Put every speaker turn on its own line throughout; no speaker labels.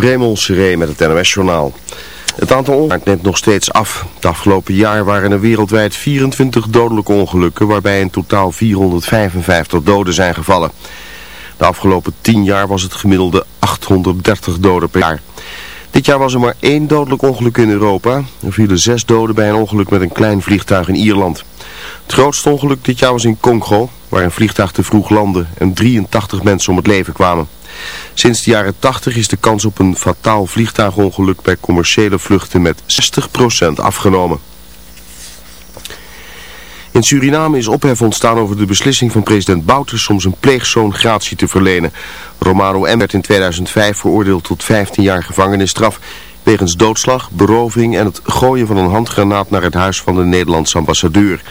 Raymond Seré met het NOS-journaal. Het aantal ongelukken neemt nog steeds af. Het afgelopen jaar waren er wereldwijd 24 dodelijke ongelukken, waarbij in totaal 455 doden zijn gevallen. De afgelopen 10 jaar was het gemiddelde 830 doden per jaar. Dit jaar was er maar één dodelijk ongeluk in Europa. Er vielen zes doden bij een ongeluk met een klein vliegtuig in Ierland. Het grootste ongeluk dit jaar was in Congo, waar een vliegtuig te vroeg landde en 83 mensen om het leven kwamen. Sinds de jaren 80 is de kans op een fataal vliegtuigongeluk bij commerciële vluchten met 60% afgenomen. In Suriname is ophef ontstaan over de beslissing van president Bouters om zijn pleegzoon gratie te verlenen. Romano M. werd in 2005 veroordeeld tot 15 jaar gevangenisstraf wegens doodslag, beroving en het gooien van een handgranaat naar het huis van de Nederlandse ambassadeur.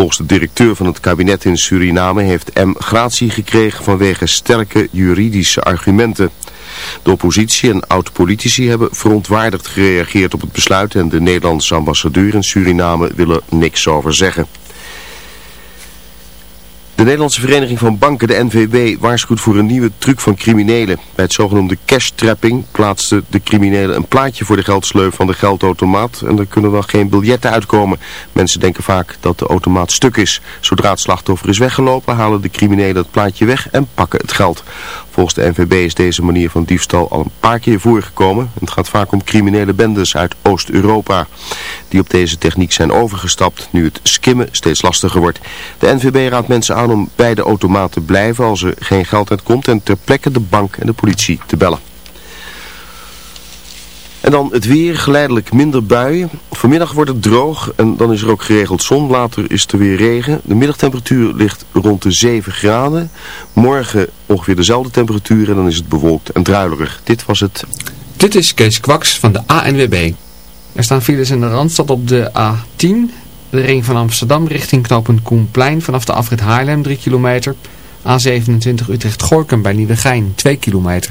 Volgens de directeur van het kabinet in Suriname heeft M gratie gekregen vanwege sterke juridische argumenten. De oppositie en oud-politici hebben verontwaardigd gereageerd op het besluit en de Nederlandse ambassadeur in Suriname willen niks over zeggen. De Nederlandse Vereniging van Banken, de NVB, waarschuwt voor een nieuwe truc van criminelen. Bij het zogenoemde cash-trapping plaatsten de criminelen een plaatje voor de geldsleuf van de geldautomaat en er kunnen dan geen biljetten uitkomen. Mensen denken vaak dat de automaat stuk is. Zodra het slachtoffer is weggelopen, halen de criminelen het plaatje weg en pakken het geld. Volgens de NVB is deze manier van diefstal al een paar keer voorgekomen. Het gaat vaak om criminele bendes uit Oost-Europa die op deze techniek zijn overgestapt nu het skimmen steeds lastiger wordt. De NVB raadt mensen aan om bij de automaat te blijven als er geen geld uitkomt en ter plekke de bank en de politie te bellen. En dan het weer, geleidelijk minder buien. Vanmiddag wordt het droog en dan is er ook geregeld zon. Later is er weer regen. De middagtemperatuur ligt rond de 7 graden. Morgen ongeveer dezelfde temperatuur en dan is het bewolkt en druilerig. Dit was het.
Dit is Kees Kwaks van de ANWB. Er staan files in de Randstad op de A10. De ring van Amsterdam richting knooppunt Koenplein vanaf de afrit Haarlem 3 kilometer. A27 Utrecht-Gorkum bij Nieuwegein 2 kilometer.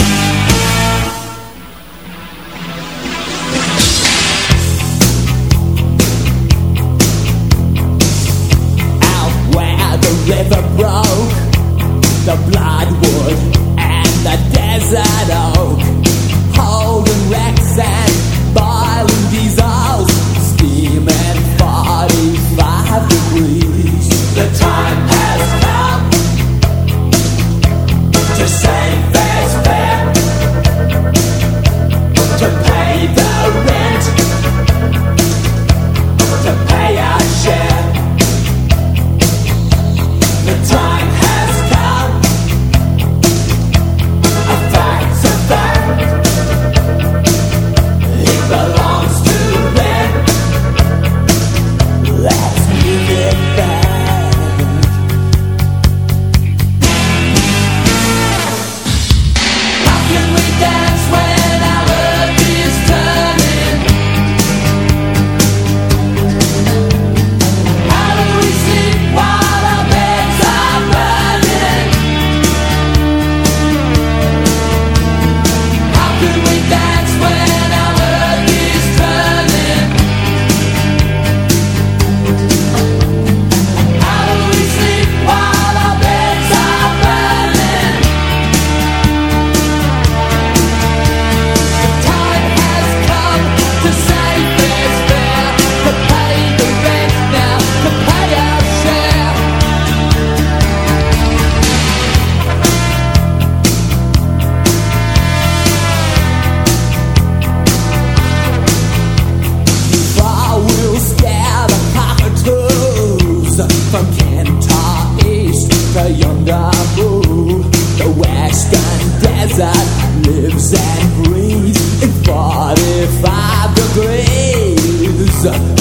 River broke, the bloodwood and the desert oak, holding wrecks and boiling diesels, steaming 45
camisa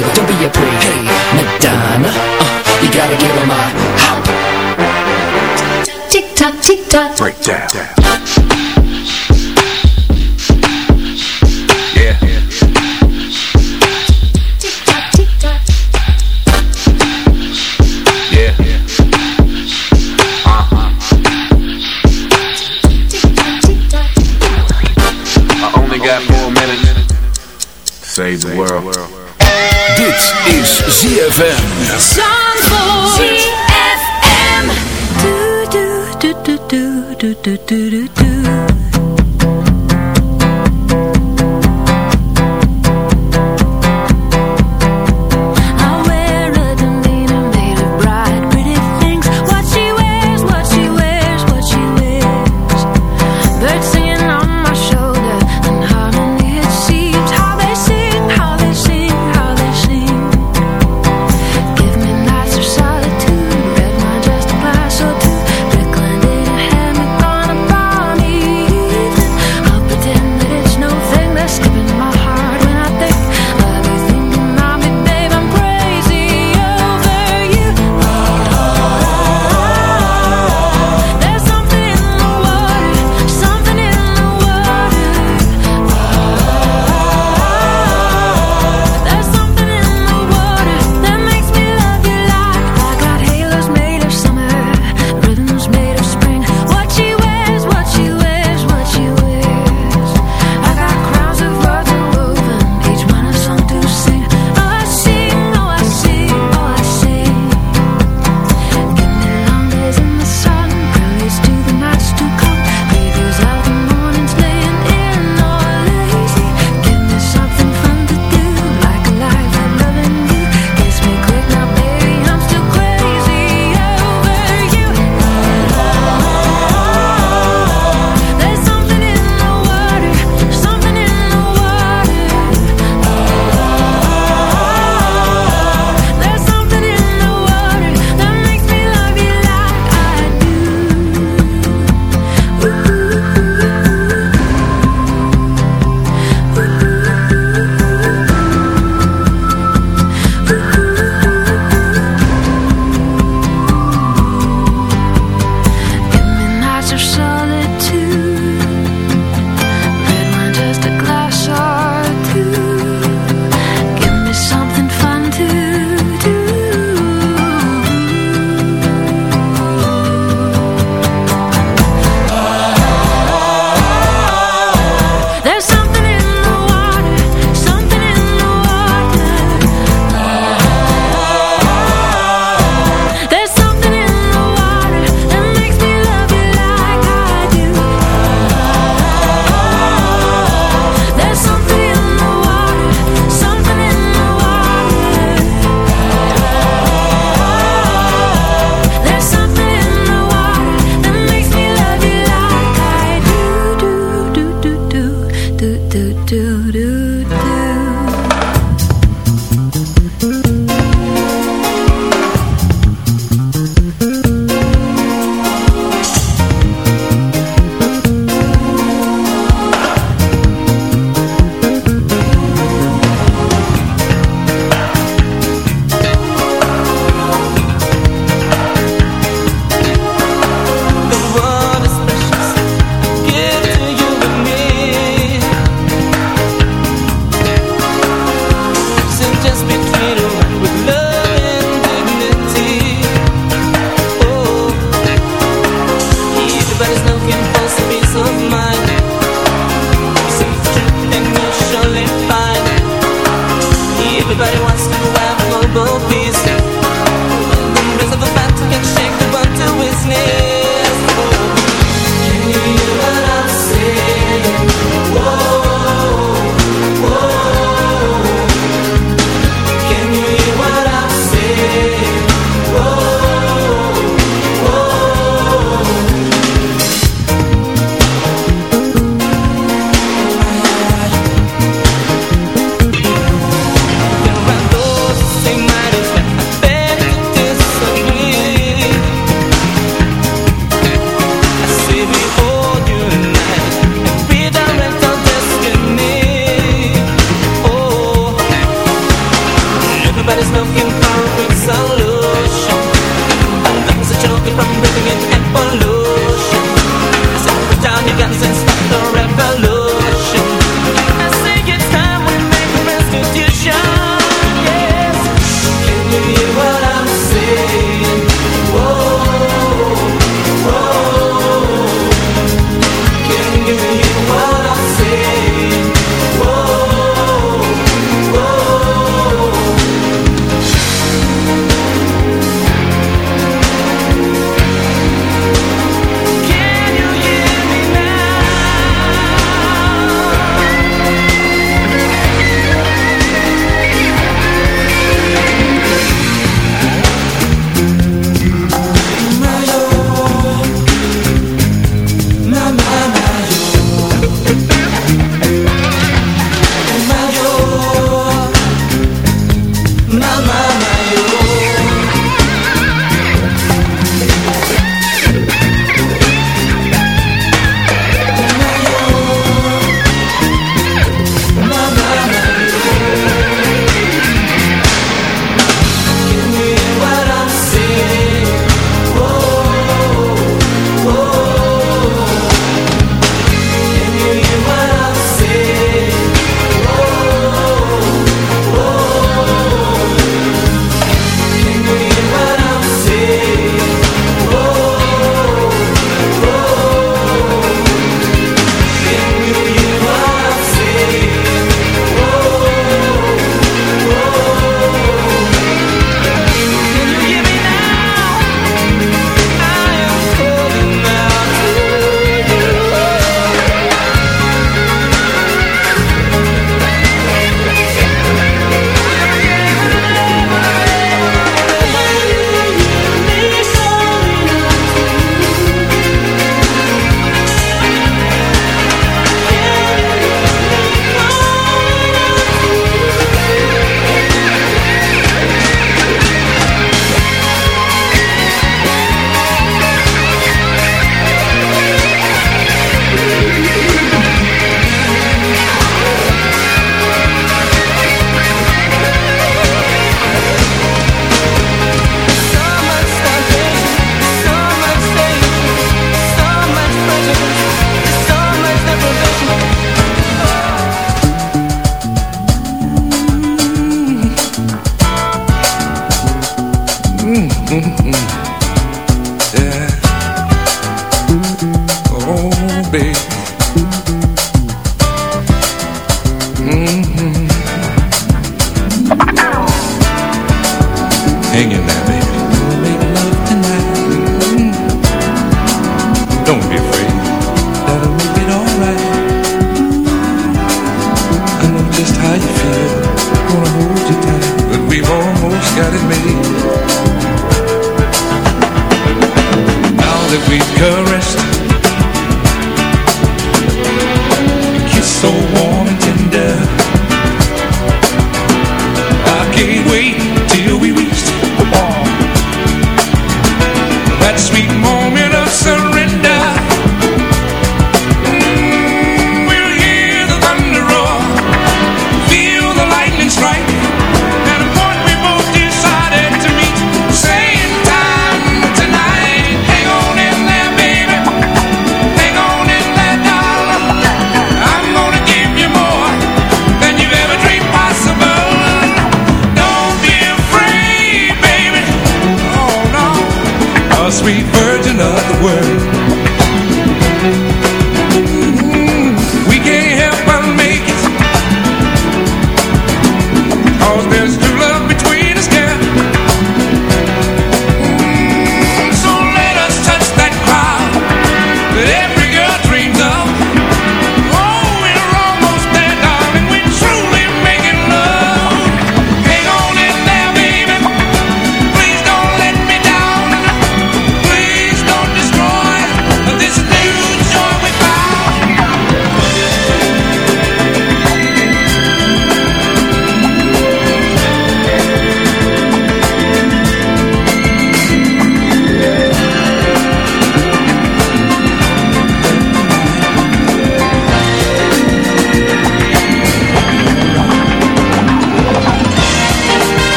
baby, don't be
a
break. Hey, Madonna, uh, you gotta get on my hop.
Tick tock, tick tock.
Break down.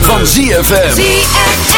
Van. ZFM.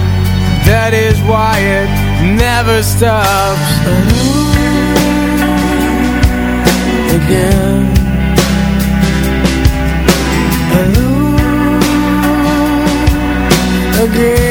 That is why it never stops. Again. Again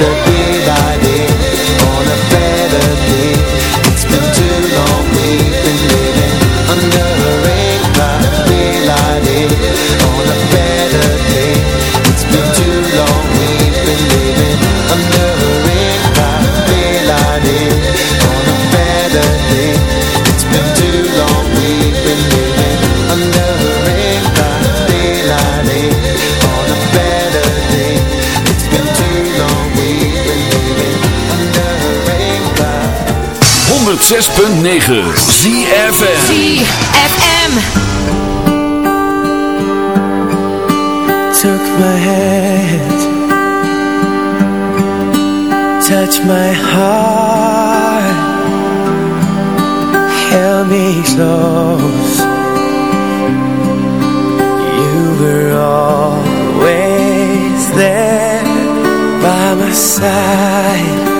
that
106.9 ZFM
ZFM
Took my hand Touch my heart. Held me close. You were always there By my side.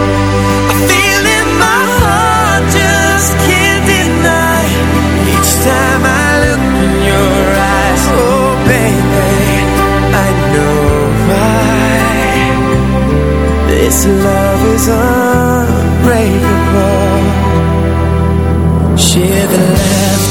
This love is unbreakable. Share the laughter.